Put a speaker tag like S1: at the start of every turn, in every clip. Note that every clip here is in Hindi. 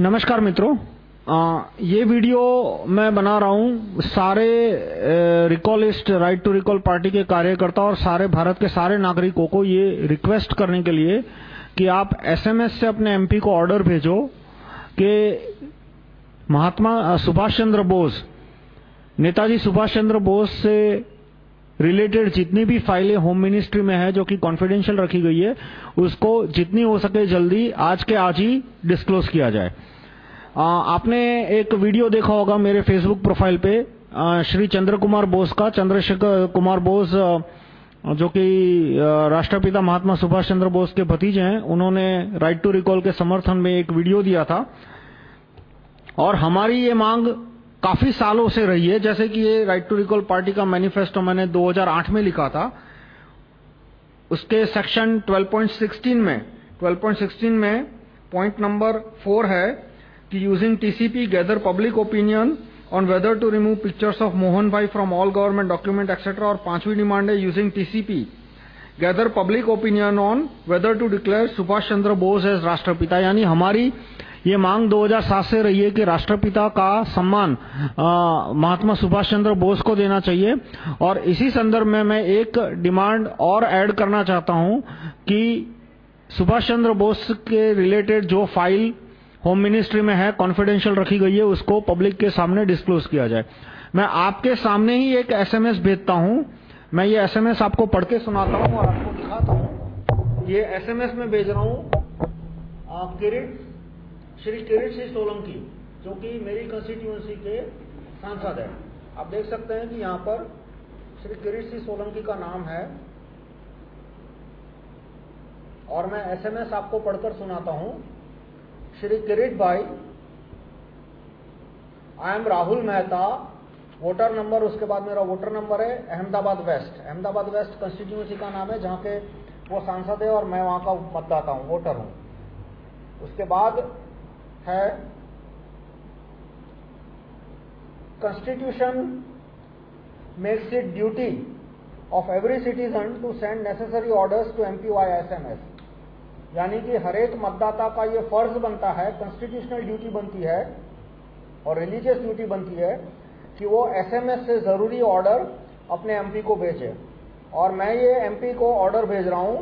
S1: नमस्कार मित्रों। ये वीडियो मैं बना रहा हूँ सारे recallist right to recall party के कार्यकर्ता और सारे भारत के सारे नागरिकों को ये रिक्वेस्ट करने के लिए कि आप एसएमएस से अपने एमपी को ऑर्डर भेजो कि महात्मा, सुभाष चंद्र बोस, नेताजी सुभाष चंद्र बोस से रिलेटेड जितनी भी फाइलें होम मिनिस्ट्री में है, जो कि कॉन्फिडेंशियल रखी गई है, उसको जितनी हो सके जल्दी आज के आज ही डिस्क्लोज किया जाए। आपने एक वीडियो देखा होगा मेरे फेसबुक प्रोफ़ाइल पे श्री चंद्र कुमार बोस का, चंद्रशेखर कुमार बोस जो कि राष्ट्रपिता महात्मा सुभाष चंद्र बोस के भतीजे हैं, उन्होंने राइट टू रिकॉल के समर्थन में एक वीडियो दिया था। और हमारी ये मांग काफ़ी सालों से रही है। जैसे कि ये राइट टू रिकॉल पार्टी का मैनिफेस्टो मैंने 2008 में लिखा था। उसके सेक्शन 12.16 में 12.16 में पॉइंट नंबर 4 है कि using TCP gather public opinion on whether to remove pictures of Mohan bhai from all government document etcetera और पांचवी डिमांड है using TCP gather public opinion on whether to declare Subhash Chandra Bose as राष्ट्रपिता यानी हमारी ये मांग 2007 से रही है कि राष्ट्रपिता का सम्मान महात्मा सुभाष चंद्र बोस को देना चाहिए। और इसी संदर्भ में मैं एक डिमांड और ऐड करना चाहता हूँ कि सुभाष चंद्र बोस के रिलेटेड जो फ़ाइल होम मिनिस्ट्री में है, कॉन्फिडेंशियल रखी गई है, उसको पब्लिक के सामने डिस्क्लोज किया जाए। मैं आपके सामने ही एक एसएमएस भेजता हूँ। मैं ये एसएमएस आपको पढ़ के सुनाता हूँ और आपको दिखाता हूँ। ये एसएमएस में भेज रहा हूँ। किरीट श्री किरीट सिंह सोलंकी, जो कि मेरी कंस्टिट्यूएंसी के सांसद है। आप देख सकते हैं कि यहाँ पर श्री किरीट सिंह सोलंकी का नाम है। और मैं एसएमएस आपको पढ़कर सुनाता हूँ। Shri Kirit bhai I am Rahul Mehta voter number उसके बाद मेरा वोटर नंबर है Ahmedabad west Ahmedabad west constituency का नाम है, जहाँ के वो सांसद है और मैं वहाँ का मतदाता हूँ वोटर हूँ। उसके बाद है, constitution makes it duty of every citizen to send necessary orders to MPY SMS यानी कि हर एक मतदाता का ये फ़र्ज़ बनता है कॉन्स्टिट्यूशनल ड्यूटी बनती है और रिलीजियस ड्यूटी बनती है कि वो एसएमएस से ज़रूरी ऑर्डर अपने एमपी को भेजे। और मैं ये एमपी को ऑर्डर भेज रहा हूँ।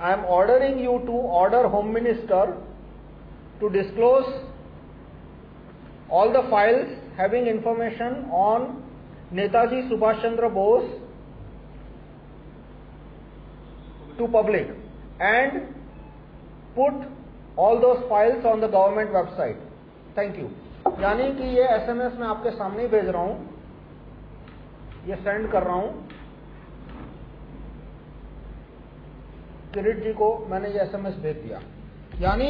S1: I am ordering you to order home minister to disclose all the files having information on Netaji Subhash Chandra Bose to public and put all those files on the government website. Thank you. यानी कि ये एसएमएस मैं आपके सामने ही भेज रहा हूँ ये सेंड कर रहा हूँ किरीट जी को मैंने ये एसएमएस भेज दिया यानी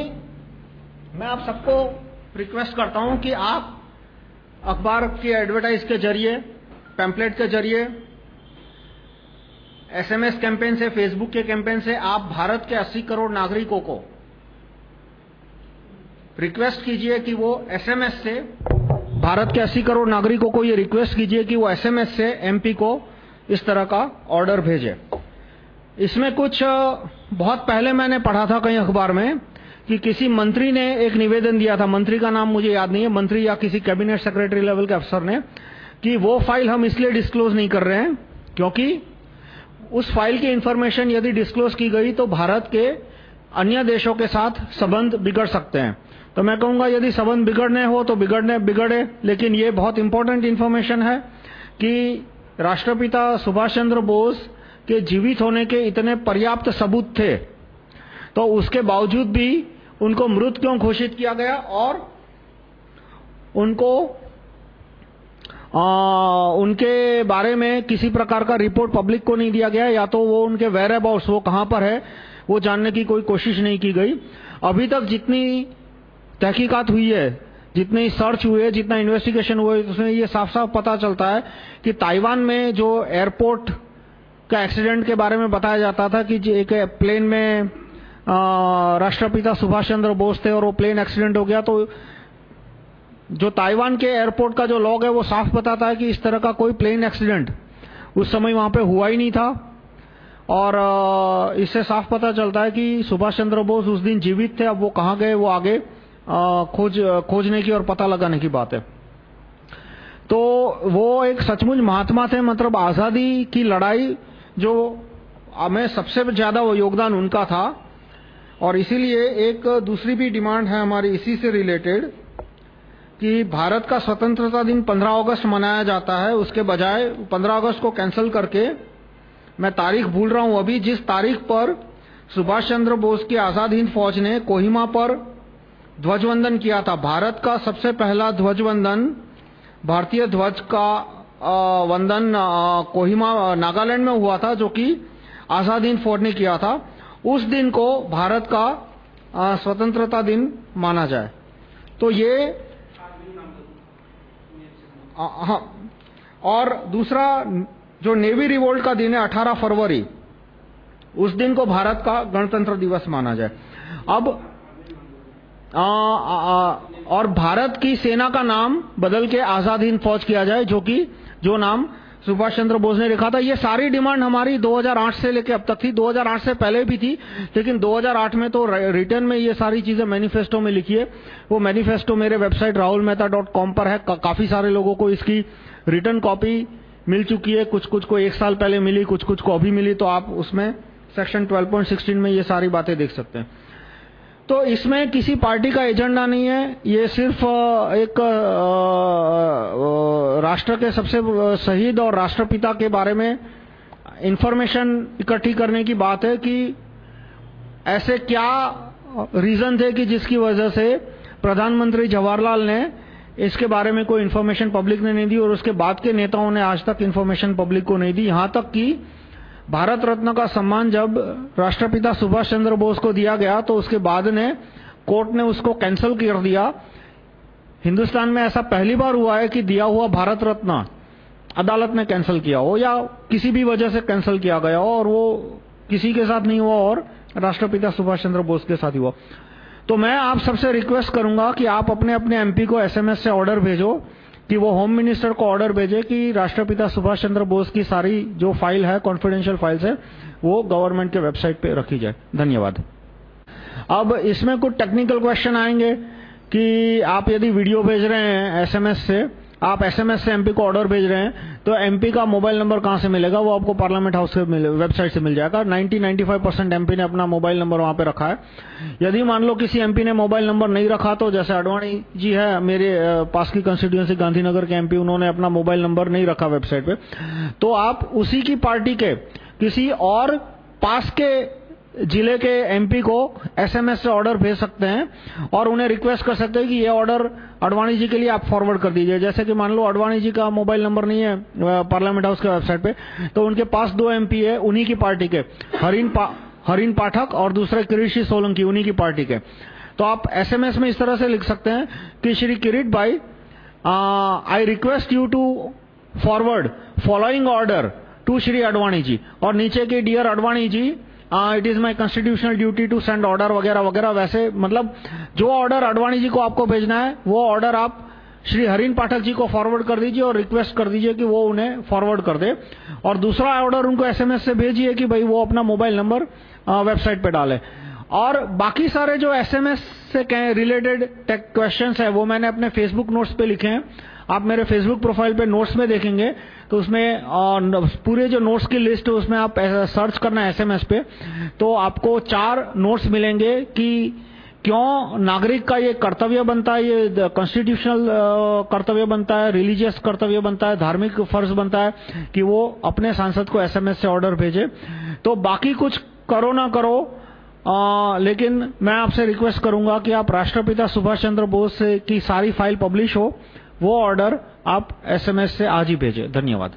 S1: मैं आप सबको रिक्वेस्ट करता हूँ कि आप अखबार के एडवर्टाइज के ज़रिए पैम्पलेट के ज़रिए एसएमएस कैंपेन से फेसबुक के कैंपेन से आप भारत के 80 करोड़ नागरिकों को रिक्वेस्ट कीजिए कि वो एसएमएस से, भारत के 80 करोड़ नागरिकों को ये रिक्वेस्ट कीजिए कि वो एसएमएस से एमपी को इस तरह का ऑर्डर भेजे। इसमें कुछ, बहुत पहले मैंने पढ़ा था कहीं अखबार में कि किसी मंत्री ने एक निवेदन दिया था। मंत्री का नाम मुझे याद नहीं है। मंत्री या किसी कैबिनेट सेक्रेटरी लेवल के अफसर ने कि वो फ़ाइल हम इसलिए डिस्क्लोज नहीं कर रहे हैं क्योंकि उस फ़ाइल की इंफॉर्मेशन यदि डिस्क्लोज की गई तो भारत के अन्य देशों के साथ संबंध बिगड़ सकते हैं। तो मैं कहूँगा, यदि संबंध बिगड़ने हो तो बिगड़ने, बिगड़े, लेकिन ये बहुत इंपॉर्टेंट इंफॉर्मेशन है कि राष्ट्रपिता सुभाष चंद्र बोस के जीवित होने के इतने पर्याप्त सबूत थे। तो उसके बावजूद भी उनको मृत क्यों घोषित किया गया और उनको आ, उनके बारे में किसी प्रकार का रिपोर्ट पब्लिक को नहीं दिया गया या तो वो उनके वेर अबाउट्स वो कहाँ पर है वो जानने की कोई कोशिश नहीं की गई। अभी तक जितनी तहकीकात हुई है जितने सर्च हुए जितना इन्वेस्टिगेशन हुए उसमें ये साफ़ साफ़ पता चलता है कि ताइवान में जो एयरपोर्ट का एक्सीडेंट के बारे में बताया जाता था कि एक प्लेन में राष्ट्रपिता सुभाष चंद्र बोस थे और वो प्लेन एक्सीडेंट हो गया तो जो ताइवान के एयरपोर्ट का जो लॉग है, वो साफ़ बताता है कि इस तरह का कोई प्लेन एक्सीडेंट उस समय वहाँ पे हुआ ही नहीं था। और इससे साफ़ पता चलता है कि सुभाष चंद्र बोस उस दिन जीवित थे, अब वो कहाँ गए, वो आगे खोज, खोजने की और पता लगाने की बात है। तो वो एक सचमुच महात्मा थे मतलब आज़ादी की लड़ाई जो हमें सबसे ज़्यादा वो योगदान उनका था। और इसीलिए एक दूसरी भी डिमांड है हमारी इसी से रिलेटेड कि भारत का स्वतंत्रता दिन 15 अगस्त मनाया जाता है। उसके बजाय 15 अगस्त को कैंसिल करके मैं तारीख भूल रहा हूँ अभी। जिस तारीख पर सुभाष चंद्र बोस की आज़ाद हिंद फौज ने कोहिमा पर ध्वजवंदन किया था, भारत का सबसे पहला ध्वजवंदन, भारतीय ध्वज का वंदन कोहिमा, नागालैंड में हुआ था, जो कि आज़ाद हिंद फौज ने किया था। उस दिन को भारत का स्वतंत्रता दिन माना जाए। तो ये हाँ और दूसरा जो नेवी रिवोल्ट का दिन है 18 फरवरी उस दिन को भारत का गणतंत्र दिवस माना जाए। अब आ, आ, और भारत की सेना का नाम बदल के आज़ाद हिंद फौज किया जाए जो कि जो नाम सुभाष चंद्र बोस ने लिखा था ये सारी डिमांड हमारी 2008 से लेके अब तक थी। 2008 से पहले भी थी लेकिन 2008 में तो रिटर्न में ये सारी चीज़ें मैनिफेस्टो में लिखी है। वो मैनिफेस्टो मेरे website Rahul Mehta dot com पर है। का, काफ़ी सारे लोगों को इसकी रिटर्न कॉपी मिल चुकी है। कुछ कुछ को एक साल पहले मिली कुछ कुछ को अभी मिली तो आप उसमें सेक्शन 12.16 में ये सारी बातें देख सकते हैं। तो इसमें किसी पार्टी का एजेंडा नहीं है। ये सिर्फ़ एक राष्ट्र के सबसे शहीद और राष्ट्रपिता के बारे में इंफॉर्मेशन इकट्ठी करने की बात है कि ऐसे क्या रीजन थे कि जिसकी वजह से प्रधानमंत्री जवाहरलाल ने इसके बारे में कोई इन्फॉर्मेशन पब्लिक ने नहीं दी और उसके बाद के नेताओं ने आज तक इन्फॉर्मेशन पब्लिक को नहीं दी। यहाँ तक कि भारत रत्न का सम्मान जब राष्ट्रपिता सुभाष चंद्र बोस को दिया गया तो उसके बाद ने कोर्ट ने उसको कैंसिल कर दिया। हिंदुस्तान में ऐसा पहली बार हुआ है कि दिया हुआ भारत रत्न अदालत ने कैंसिल किया हो या किसी भी वजह से कैंसिल किया गया हो और वो किसी के साथ नहीं हुआ और राष्ट्रपिता सुभाष चंद्र बोस के साथ हुआ। तो मैं आप सबसे रिक्वेस्ट करूँगा कि आप अपने अपने एमपी को एसएमएस से ऑर्डर भेजो। कि वो होम मिनिस्टर को ऑर्डर भेजे कि राष्ट्रपिता सुभाष चंद्र बोस की सारी जो फ़ाइल है कॉन्फिडेंशियल फाइल्स है, वो गवर्नमेंट के वेबसाइट पे रखी जाए। धन्यवाद। अब इसमें कुछ टेक्निकल क्वेश्चन आएँगे कि आप यदि वीडियो भेज रहे हैं एसएमएस से आप एसएमएस से एमपी को ऑर्डर भेज रहे हैं तो एमपी का मोबाइल नंबर कहाँ से मिलेगा? वो आपको पार्लियामेंट हाउस से वेबसाइट से मिल जाएगा। 90-95 परसेंट एमपी ने अपना मोबाइल नंबर वहाँ पे रखा है। यदि मान लो किसी एमपी ने मोबाइल नंबर नहीं रखा तो जैसे अडवाणी जी है, मेरे पास की कंस्टिट्यूएंसी गांधीनगर के एमपी उन्होंने अपना मोबाइल नंबर नहीं रखा वेबसाइट पे। तो आप उसी की पार्टी के किसी और पास के ज़िले के एमपी को एसएमएस से ऑर्डर भेज सकते हैं और उन्हें रिक्वेस्ट कर सकते हैं कि ये ऑर्डर अडवाणी जी के लिए आप फॉरवर्ड कर दीजिए। जैसे कि मान लो अडवाणी जी का मोबाइल नंबर नहीं है पार्लियामेंट हाउस के वेबसाइट पे तो उनके पास दो एमपी है उन्हीं की पार्टी के। हरिन पा, हरिन पाठक और दूसरे कृषि सोलंकी उन्हीं की पार्टी के। तो आप एसएमएस में इस तरह से लिख सकते हैं कि Shri Kirit bhai I request you to forward following order to Shri Advani ji. और नीचे के dear Advani ji it is my constitutional duty to send order वगैरह वगैरह, वैसे मतलब जो ऑर्डर अडवाणी जी को आपको भेजना है, वो ऑर्डर आप श्री हरिन पाठक जी को फॉरवर्ड कर दीजिए और रिक्वेस्ट कर दीजिए कि वो उन्हें फॉरवर्ड कर दे। और दूसरा ऑर्डर उनको एसएमएस से भेजिए कि भाई वो अपना मोबाइल नंबर वेबसाइट पे डाले। और बाकी सारे जो एसएमएस से रिलेटेड टेक क्वेश्चन है, वो मैंने अपने फेसबुक नोट्स पे लिखे हैं। आप मेरे फेसबुक प्रोफ़ाइल पे नोट्स में देखेंगे तो उसमें पूरे जो नोट्स की लिस्ट है, उसमें आप सर्च करना एसएमएस पे तो आपको चार नोट्स मिलेंगे कि क्यों नागरिक का ये कर्तव्य बनता है, ये कॉन्स्टिट्यूशनल कर्तव्य बनता है रिलीजियस कर्तव्य बनता है, धार्मिक फ़र्ज़ बनता है, कि वो अपने सांसद को एसएमएस से ऑर्डर भेजे। तो बाकी कुछ करो ना करो आ, लेकिन मैं आपसे रिक्वेस्ट करूँगा कि आप राष्ट्रपिता सुभाष चंद्र बोस की सारी फ़ाइल पब्लिश हो वो ऑर्डर आप एसएमएस से आज ही भेजें। धन्यवाद।